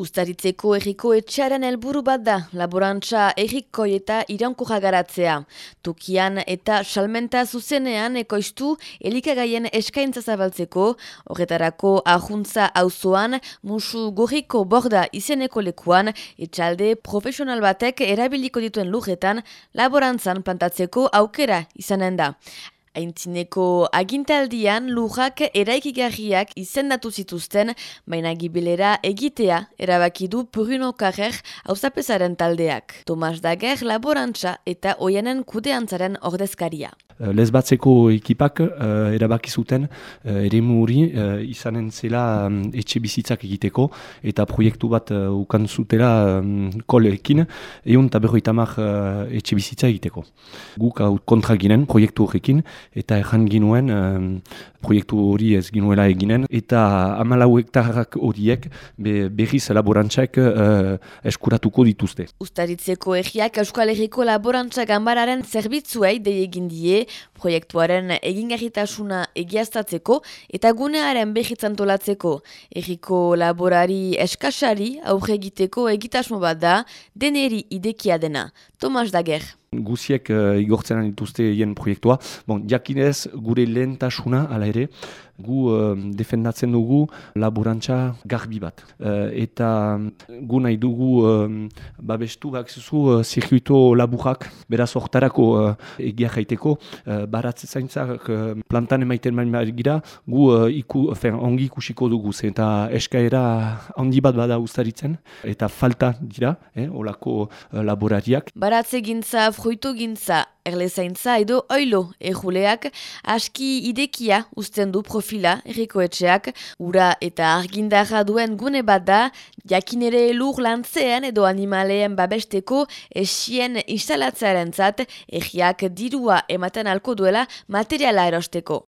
Uztaritzeko erriko etxearen helburu bat da, laborantza errikoi eta iranko jagaratzea. Tukian eta salmenta zuzenean ekoiztu elikagaien eskaintza zabaltzeko, horretarako ahuntza auzoan musu gorriko borda izeneko lekuan, etxalde profesional batek erabiliko dituen lujetan laborantzan plantatzeko aukera izanen da. Aintzineko agintaldian lujak eraikigarriak izendatu zituzten, baina gibilera egitea erabaki du Purino Karrer hauzapezaren taldeak. Tomas Dager laborantza eta oianen kudeantzaren ordezkaria. Eh, Lezbatzeko ekipak uh, erabaki zuten uh, ere muri uh, izanen zela um, etxe bizitzak egiteko eta proiektu bat uh, ukan zutela um, kolekin egun eta berroita mar uh, etxe bizitza egiteko. Guk hau kontra ginen proiektu horrekin eta erran ginuen proiektu hori ez ginuela eginen eta amalau hektarrak horiek be, berriz laborantzak uh, eskuratuko dituzte. Ustaritzeko egiak Euskal Herriko laborantza gambararen zerbitzuei deiegin die proiektuaren egingarritasuna egiaztatzeko eta gunearen behitzan tolatzeko. Eriko laborari eskasari aurre egiteko egitasmo bat da deneri idekia dena. Tomas Dager. Guziek uh, igortzen dituzte hien proiektua. Bon, jakinez, gure lehentasuna, ala ere, gu uh, defendatzen dugu laborantza garbi bat. Uh, eta gu nahi dugu uh, babestu bak uh, zirkuito laburak, beraz hortarako uh, egia jaiteko, uh, baratze zaintzak uh, plantan emaiten gira, gu uh, iku, fen, ongi ikusiko dugu, eta eskaera handi bat bada ustaritzen, eta falta dira, eh, olako uh, laborariak. Baratze gintza fruitu gintza, erlezaintza edo oilo erjuleak aski idekia uzten du profila errikoetxeak, ura eta argindarra duen gune bat da, jakinere lur lantzean edo animaleen babesteko esien instalatzearen zat, erriak dirua ematen alko duela materiala erosteko.